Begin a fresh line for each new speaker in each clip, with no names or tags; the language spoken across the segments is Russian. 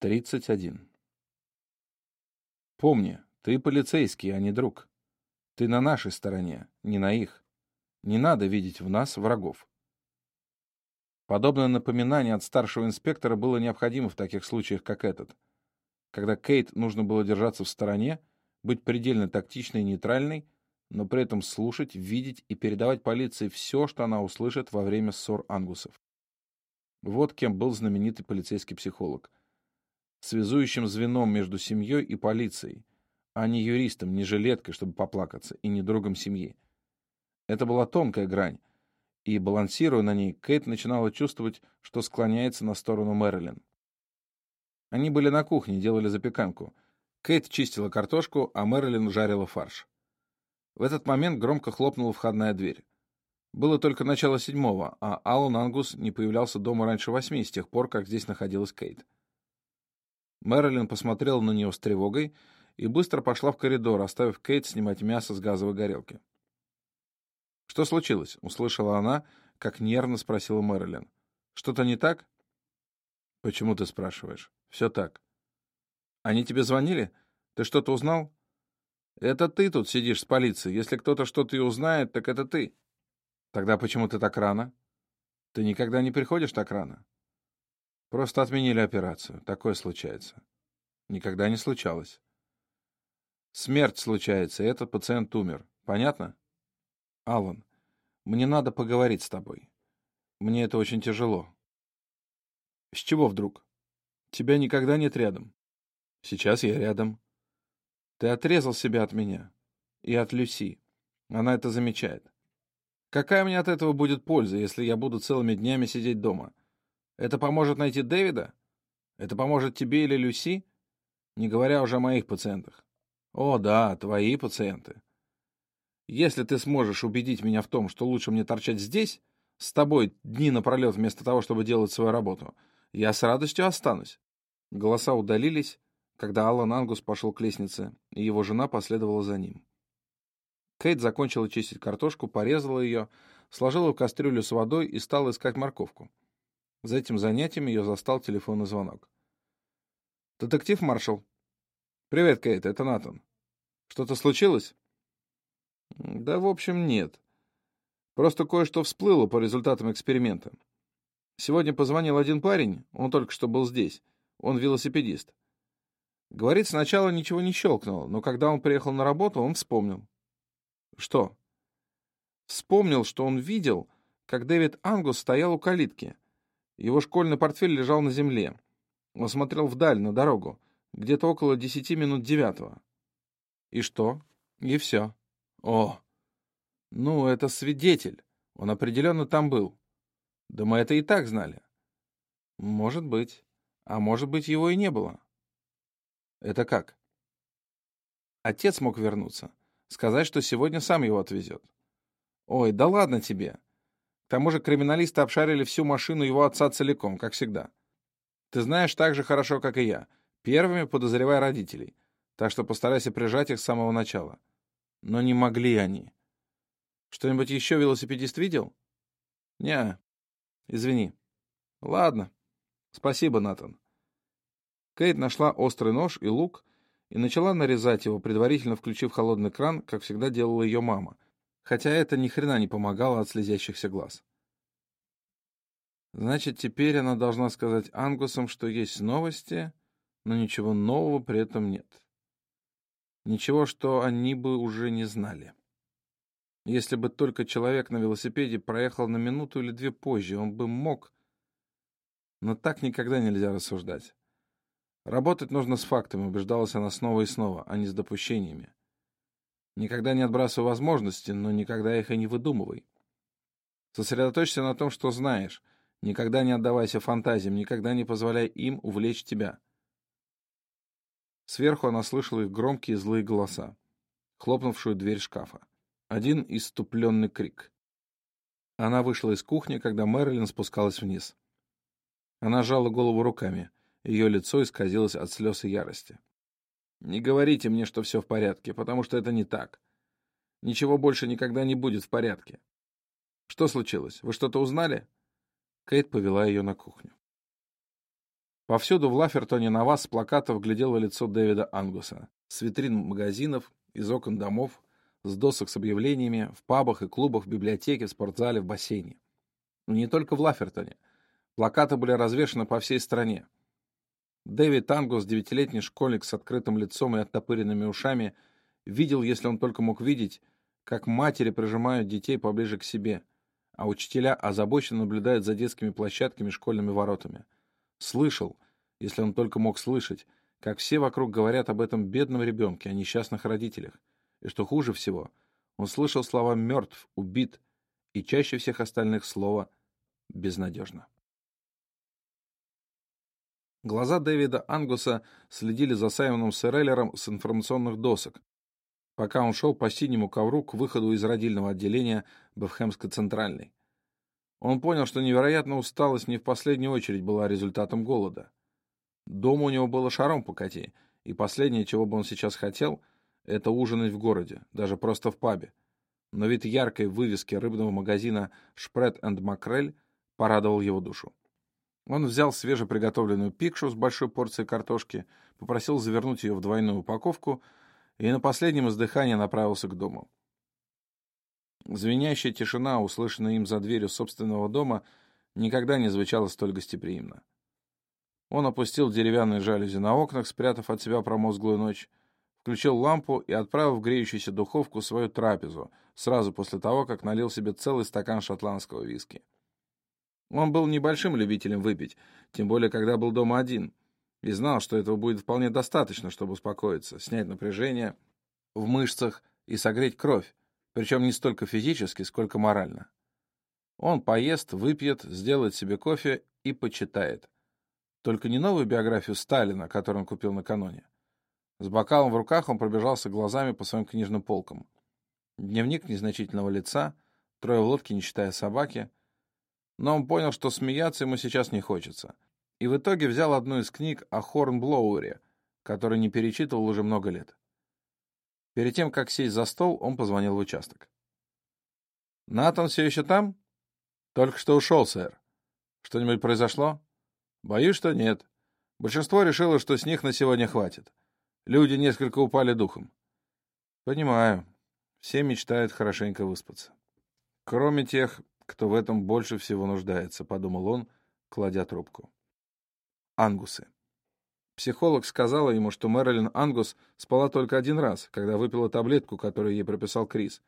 31. Помни, ты полицейский, а не друг. Ты на нашей стороне, не на их. Не надо видеть в нас врагов. Подобное напоминание от старшего инспектора было необходимо в таких случаях, как этот. Когда Кейт нужно было держаться в стороне, быть предельно тактичной и нейтральной, но при этом слушать, видеть и передавать полиции все, что она услышит во время ссор ангусов. Вот кем был знаменитый полицейский психолог — связующим звеном между семьей и полицией, а не юристом, не жилеткой, чтобы поплакаться, и не другом семьи. Это была тонкая грань, и, балансируя на ней, Кейт начинала чувствовать, что склоняется на сторону Мэрилин. Они были на кухне, делали запеканку. Кейт чистила картошку, а Мэрилин жарила фарш. В этот момент громко хлопнула входная дверь. Было только начало седьмого, а Аллан Ангус не появлялся дома раньше восьми, с тех пор, как здесь находилась Кейт. Мэрилин посмотрела на нее с тревогой и быстро пошла в коридор, оставив Кейт снимать мясо с газовой горелки. «Что случилось?» — услышала она, как нервно спросила Мэрилин. «Что-то не так?» «Почему ты спрашиваешь?» «Все так». «Они тебе звонили? Ты что-то узнал?» «Это ты тут сидишь с полицией. Если кто-то что-то и узнает, так это ты». «Тогда почему ты так рано?» «Ты никогда не приходишь так рано?» Просто отменили операцию. Такое случается. Никогда не случалось. Смерть случается, и этот пациент умер. Понятно? Алан, мне надо поговорить с тобой. Мне это очень тяжело. С чего вдруг? Тебя никогда нет рядом. Сейчас я рядом. Ты отрезал себя от меня. И от Люси. Она это замечает. Какая мне от этого будет польза, если я буду целыми днями сидеть дома? — это поможет найти Дэвида? Это поможет тебе или Люси? Не говоря уже о моих пациентах. О, да, твои пациенты. Если ты сможешь убедить меня в том, что лучше мне торчать здесь, с тобой дни напролет вместо того, чтобы делать свою работу, я с радостью останусь. Голоса удалились, когда Аллан Ангус пошел к лестнице, и его жена последовала за ним. Кейт закончила чистить картошку, порезала ее, сложила в кастрюлю с водой и стала искать морковку. За этим занятием ее застал телефонный звонок. «Детектив Маршал». «Привет, Кейт, это Натан. Что-то случилось?» «Да, в общем, нет. Просто кое-что всплыло по результатам эксперимента. Сегодня позвонил один парень, он только что был здесь. Он велосипедист. Говорит, сначала ничего не щелкнуло, но когда он приехал на работу, он вспомнил. Что? Вспомнил, что он видел, как Дэвид Ангус стоял у калитки. Его школьный портфель лежал на земле. Он смотрел вдаль, на дорогу, где-то около десяти минут девятого. И что? И все. О! Ну, это свидетель. Он определенно там был. Да мы это и так знали. Может быть. А может быть, его и не было. Это как? Отец мог вернуться. Сказать, что сегодня сам его отвезет. Ой, да ладно тебе. К тому же криминалисты обшарили всю машину его отца целиком, как всегда. Ты знаешь так же хорошо, как и я. Первыми подозревай родителей. Так что постарайся прижать их с самого начала. Но не могли они. Что-нибудь еще велосипедист видел? Не. Извини. Ладно. Спасибо, Натан. Кейт нашла острый нож и лук и начала нарезать его, предварительно включив холодный кран, как всегда делала ее мама — хотя это ни хрена не помогало от слезящихся глаз. Значит, теперь она должна сказать Ангусам, что есть новости, но ничего нового при этом нет. Ничего, что они бы уже не знали. Если бы только человек на велосипеде проехал на минуту или две позже, он бы мог... Но так никогда нельзя рассуждать. Работать нужно с фактами, убеждалась она снова и снова, а не с допущениями. Никогда не отбрасывай возможности, но никогда их и не выдумывай. Сосредоточься на том, что знаешь. Никогда не отдавайся фантазиям, никогда не позволяй им увлечь тебя. Сверху она слышала их громкие злые голоса, хлопнувшую дверь шкафа. Один иступленный крик. Она вышла из кухни, когда Мэрилин спускалась вниз. Она сжала голову руками. Ее лицо исказилось от слез и ярости. Не говорите мне, что все в порядке, потому что это не так. Ничего больше никогда не будет в порядке. Что случилось? Вы что-то узнали? Кейт повела ее на кухню. Повсюду в Лафертоне на вас с плакатов глядело лицо Дэвида Ангуса. С витрин магазинов, из окон домов, с досок с объявлениями, в пабах и клубах, в библиотеке, в спортзале, в бассейне. Но не только в Лафертоне. Плакаты были развешаны по всей стране. Дэвид Ангус, девятилетний школьник с открытым лицом и оттопыренными ушами, видел, если он только мог видеть, как матери прижимают детей поближе к себе, а учителя озабоченно наблюдают за детскими площадками и школьными воротами. Слышал, если он только мог слышать, как все вокруг говорят об этом бедном ребенке, о несчастных родителях. И что хуже всего, он слышал слова «мертв», «убит» и чаще всех остальных слова «безнадежно». Глаза Дэвида Ангуса следили за Саймоном Сореллером с информационных досок, пока он шел по синему ковру к выходу из родильного отделения Бефхемской центральной. Он понял, что невероятная усталость не в последнюю очередь была результатом голода. Дома у него было шаром покати, и последнее, чего бы он сейчас хотел, это ужинать в городе, даже просто в пабе. Но вид яркой вывески рыбного магазина «Шпред энд Макрель» порадовал его душу. Он взял свежеприготовленную пикшу с большой порцией картошки, попросил завернуть ее в двойную упаковку и на последнем издыхании направился к дому. Звенящая тишина, услышанная им за дверью собственного дома, никогда не звучала столь гостеприимно. Он опустил деревянные жалюзи на окнах, спрятав от себя промозглую ночь, включил лампу и отправил в греющуюся духовку свою трапезу, сразу после того, как налил себе целый стакан шотландского виски. Он был небольшим любителем выпить, тем более, когда был дома один, и знал, что этого будет вполне достаточно, чтобы успокоиться, снять напряжение в мышцах и согреть кровь, причем не столько физически, сколько морально. Он поест, выпьет, сделает себе кофе и почитает. Только не новую биографию Сталина, которую он купил накануне. С бокалом в руках он пробежался глазами по своим книжным полкам. Дневник незначительного лица, трое в лодке, не считая собаки. Но он понял, что смеяться ему сейчас не хочется. И в итоге взял одну из книг о Хорнблоуэре, который не перечитывал уже много лет. Перед тем, как сесть за стол, он позвонил в участок. «Натан все еще там?» «Только что ушел, сэр. Что-нибудь произошло?» «Боюсь, что нет. Большинство решило, что с них на сегодня хватит. Люди несколько упали духом». «Понимаю. Все мечтают хорошенько выспаться. Кроме тех, кто в этом больше всего нуждается», — подумал он, кладя трубку. Ангусы. Психолог сказала ему, что Мэрилин Ангус спала только один раз, когда выпила таблетку, которую ей прописал Крис,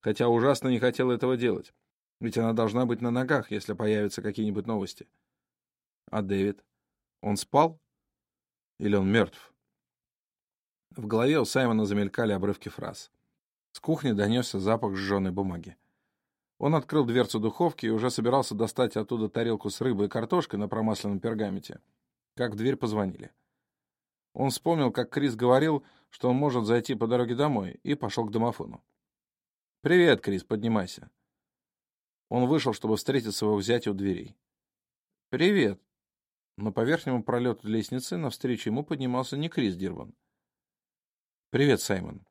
хотя ужасно не хотела этого делать, ведь она должна быть на ногах, если появятся какие-нибудь новости. А Дэвид? Он спал? Или он мертв? В голове у Саймона замелькали обрывки фраз. С кухни донесся запах сжженной бумаги. Он открыл дверцу духовки и уже собирался достать оттуда тарелку с рыбой и картошкой на промасленном пергаменте, как в дверь позвонили. Он вспомнил, как Крис говорил, что он может зайти по дороге домой, и пошел к домофону. «Привет, Крис, поднимайся». Он вышел, чтобы встретить своего зятя у дверей. «Привет». Но по верхнему пролету лестницы навстречу ему поднимался не Крис Дирван. «Привет, Саймон.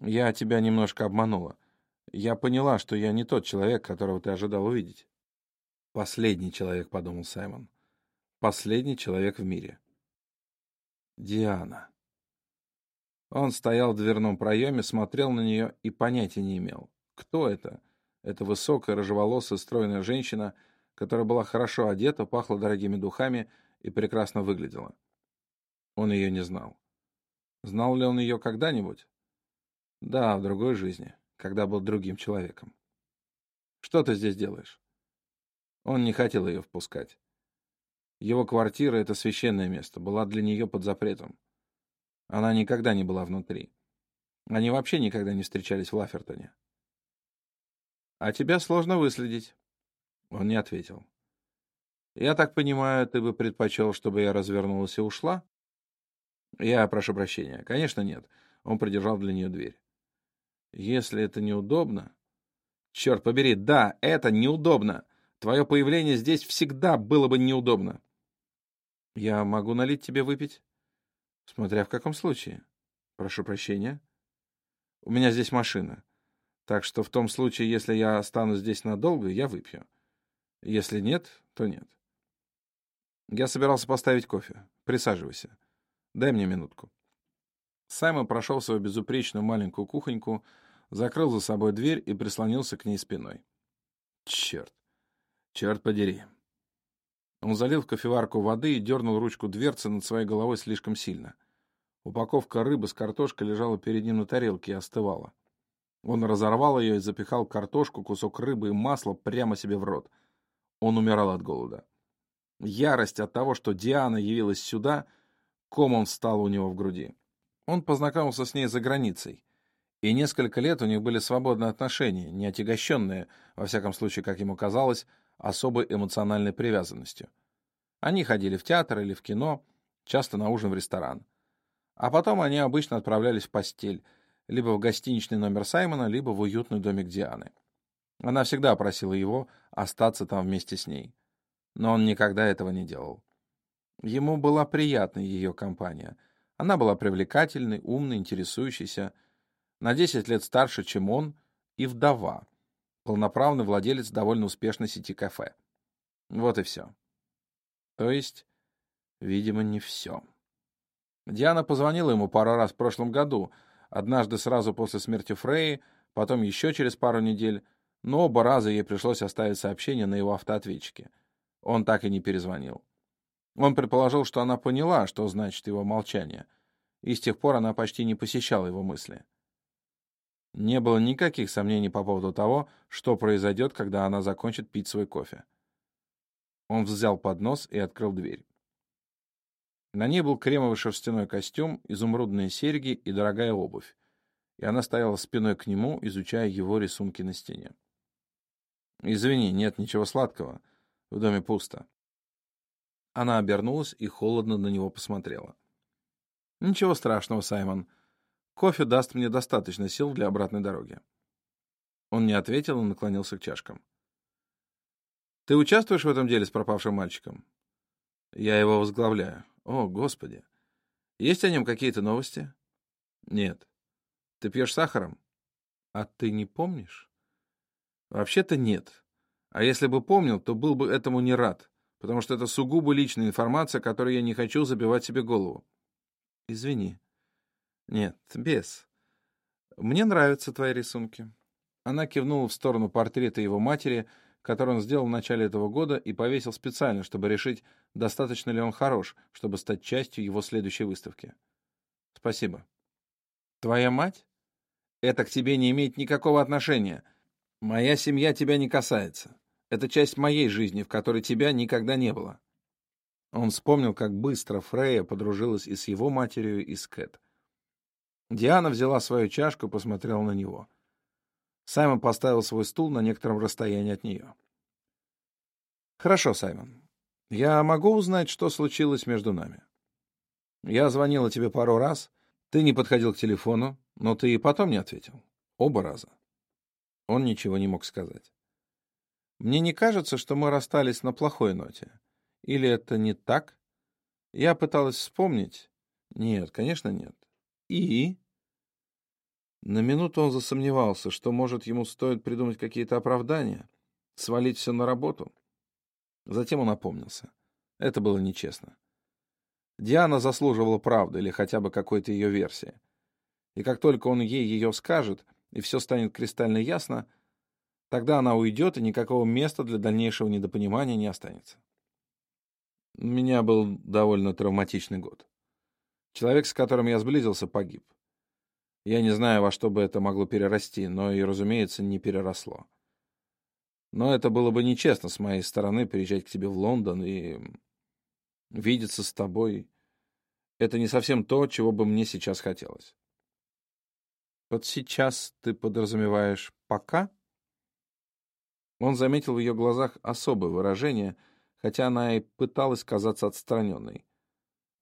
Я тебя немножко обманула. Я поняла, что я не тот человек, которого ты ожидал увидеть». «Последний человек», — подумал Саймон. «Последний человек в мире». Диана. Он стоял в дверном проеме, смотрел на нее и понятия не имел. Кто это? Это высокая, рыжеволосая, стройная женщина, которая была хорошо одета, пахла дорогими духами и прекрасно выглядела. Он ее не знал. Знал ли он ее когда-нибудь? Да, в другой жизни, когда был другим человеком. Что ты здесь делаешь? Он не хотел ее впускать. Его квартира — это священное место, была для нее под запретом. Она никогда не была внутри. Они вообще никогда не встречались в Лафертоне. «А тебя сложно выследить». Он не ответил. «Я так понимаю, ты бы предпочел, чтобы я развернулась и ушла?» «Я прошу прощения. Конечно, нет». Он придержал для нее дверь. «Если это неудобно...» «Черт побери, да, это неудобно. Твое появление здесь всегда было бы неудобно». Я могу налить тебе выпить? Смотря в каком случае. Прошу прощения. У меня здесь машина. Так что в том случае, если я останусь здесь надолго, я выпью. Если нет, то нет. Я собирался поставить кофе. Присаживайся. Дай мне минутку. Саймон прошел свою безупречную маленькую кухоньку, закрыл за собой дверь и прислонился к ней спиной. Черт. Черт подери. Он залил в кофеварку воды и дернул ручку дверцы над своей головой слишком сильно. Упаковка рыбы с картошкой лежала перед ним на тарелке и остывала. Он разорвал ее и запихал картошку, кусок рыбы и масло прямо себе в рот. Он умирал от голода. Ярость от того, что Диана явилась сюда, комом встала у него в груди. Он познакомился с ней за границей. И несколько лет у них были свободные отношения, не отягощенные, во всяком случае, как ему казалось, особой эмоциональной привязанностью. Они ходили в театр или в кино, часто на ужин в ресторан. А потом они обычно отправлялись в постель, либо в гостиничный номер Саймона, либо в уютный домик Дианы. Она всегда просила его остаться там вместе с ней. Но он никогда этого не делал. Ему была приятна ее компания. Она была привлекательной, умной, интересующейся, на 10 лет старше, чем он, и вдова, полноправный владелец довольно успешной сети кафе. Вот и все. То есть, видимо, не все. Диана позвонила ему пару раз в прошлом году, однажды сразу после смерти Фреи, потом еще через пару недель, но оба раза ей пришлось оставить сообщение на его автоответчике. Он так и не перезвонил. Он предположил, что она поняла, что значит его молчание, и с тех пор она почти не посещала его мысли. Не было никаких сомнений по поводу того, что произойдет, когда она закончит пить свой кофе. Он взял поднос и открыл дверь. На ней был кремовый шерстяной костюм, изумрудные серьги и дорогая обувь, и она стояла спиной к нему, изучая его рисунки на стене. «Извини, нет ничего сладкого. В доме пусто». Она обернулась и холодно на него посмотрела. «Ничего страшного, Саймон. Кофе даст мне достаточно сил для обратной дороги». Он не ответил и наклонился к чашкам. «Ты участвуешь в этом деле с пропавшим мальчиком?» «Я его возглавляю. О, Господи! Есть о нем какие-то новости?» «Нет. Ты пьешь сахаром?» «А ты не помнишь?» «Вообще-то нет. А если бы помнил, то был бы этому не рад, потому что это сугубо личная информация, которой я не хочу забивать себе голову». «Извини», нет, без. Мне нравятся твои рисунки. Она кивнула в сторону портрета его матери, который он сделал в начале этого года и повесил специально, чтобы решить, достаточно ли он хорош, чтобы стать частью его следующей выставки. Спасибо. Твоя мать? Это к тебе не имеет никакого отношения. Моя семья тебя не касается. Это часть моей жизни, в которой тебя никогда не было. Он вспомнил, как быстро Фрея подружилась и с его матерью, и с Кэт. Диана взяла свою чашку и посмотрела на него. Саймон поставил свой стул на некотором расстоянии от нее. «Хорошо, Саймон. Я могу узнать, что случилось между нами? Я звонила тебе пару раз, ты не подходил к телефону, но ты и потом не ответил. Оба раза». Он ничего не мог сказать. «Мне не кажется, что мы расстались на плохой ноте. Или это не так? Я пыталась вспомнить. Нет, конечно, нет. И? На минуту он засомневался, что, может, ему стоит придумать какие-то оправдания, свалить все на работу. Затем он опомнился. Это было нечестно. Диана заслуживала правды или хотя бы какой-то ее версии. И как только он ей ее скажет, и все станет кристально ясно, тогда она уйдет, и никакого места для дальнейшего недопонимания не останется. У меня был довольно травматичный год. Человек, с которым я сблизился, погиб. Я не знаю, во что бы это могло перерасти, но и, разумеется, не переросло. Но это было бы нечестно с моей стороны приезжать к тебе в Лондон и видеться с тобой. Это не совсем то, чего бы мне сейчас хотелось. Вот сейчас ты подразумеваешь «пока»? Он заметил в ее глазах особое выражение, хотя она и пыталась казаться отстраненной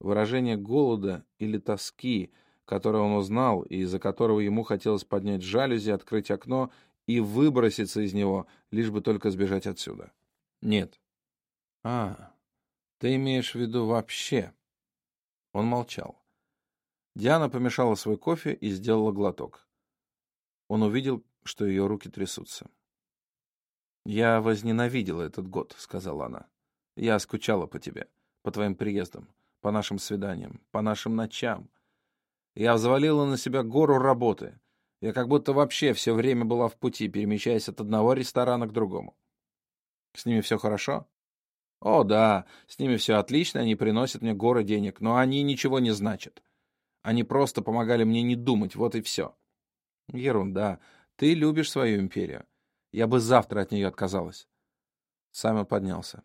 выражение голода или тоски, которое он узнал и из-за которого ему хотелось поднять жалюзи, открыть окно и выброситься из него, лишь бы только сбежать отсюда. Нет. А, ты имеешь в виду вообще? Он молчал. Диана помешала свой кофе и сделала глоток. Он увидел, что ее руки трясутся. «Я возненавидела этот год», — сказала она. «Я скучала по тебе. по твоим приездам, по нашим свиданиям, по нашим ночам. Я взвалила на себя гору работы. Я как будто вообще все время была в пути, перемещаясь от одного ресторана к другому. С ними все хорошо? О, да, с ними все отлично, они приносят мне горы денег, но они ничего не значат. Они просто помогали мне не думать, вот и все. Ерунда. Ты любишь свою империю. Я бы завтра от нее отказалась. Саймон поднялся.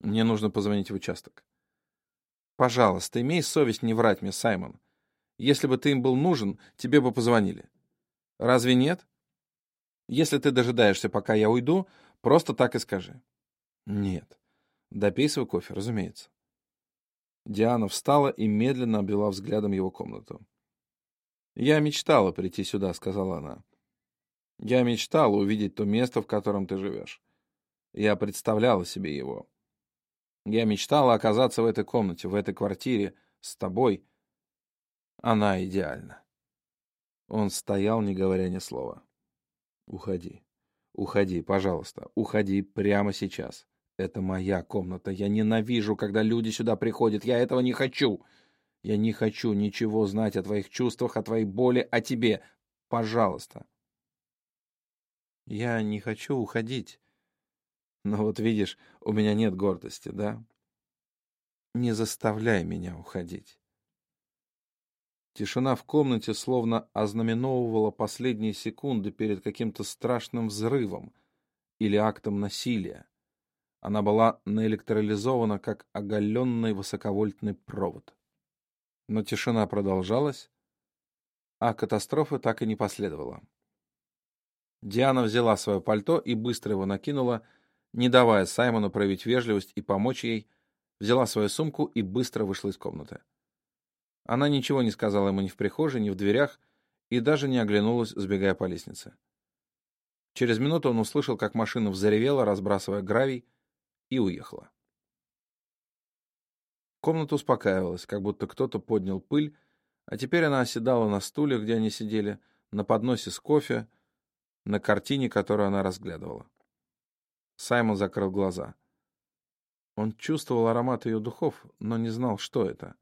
Мне нужно позвонить в участок. Пожалуйста, имей совесть не врать мне, Саймон. Если бы ты им был нужен, тебе бы позвонили. Разве нет? Если ты дожидаешься, пока я уйду, просто так и скажи. Нет. Допей свой кофе, разумеется. Диана встала и медленно обвела взглядом его комнату. «Я мечтала прийти сюда», — сказала она. «Я мечтала увидеть то место, в котором ты живешь. Я представляла себе его. Я мечтала оказаться в этой комнате, в этой квартире, с тобой. Она идеальна». Он стоял, не говоря ни слова. «Уходи. Уходи, пожалуйста. Уходи прямо сейчас. Это моя комната. Я ненавижу, когда люди сюда приходят. Я этого не хочу. Я не хочу ничего знать о твоих чувствах, о твоей боли, о тебе. Пожалуйста. Я не хочу уходить. Но вот видишь, у меня нет гордости, да? Не заставляй меня уходить. Тишина в комнате словно ознаменовывала последние секунды перед каким-то страшным взрывом или актом насилия. Она была наэлектролизована, как оголенный высоковольтный провод. Но тишина продолжалась, а катастрофы так и не последовало. Диана взяла свое пальто и быстро его накинула, не давая Саймону проявить вежливость и помочь ей, взяла свою сумку и быстро вышла из комнаты. Она ничего не сказала ему ни в прихожей, ни в дверях, и даже не оглянулась, сбегая по лестнице. Через минуту он услышал, как машина взревела, разбрасывая гравий, и уехала. Комната успокаивалась, как будто кто-то поднял пыль, а теперь она оседала на стуле, где они сидели, на подносе с кофе, на картине, которую она разглядывала. Саймон закрыл глаза. Он чувствовал аромат ее духов, но не знал, что это.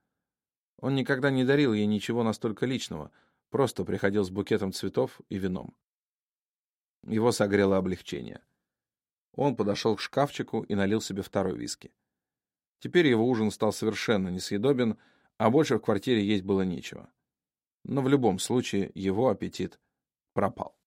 Он никогда не дарил ей ничего настолько личного, просто приходил с букетом цветов и вином. Его согрело облегчение. Он подошел к шкафчику и налил себе второй виски. Теперь его ужин стал совершенно несъедобен, а больше в квартире есть было нечего. Но в любом случае его аппетит пропал.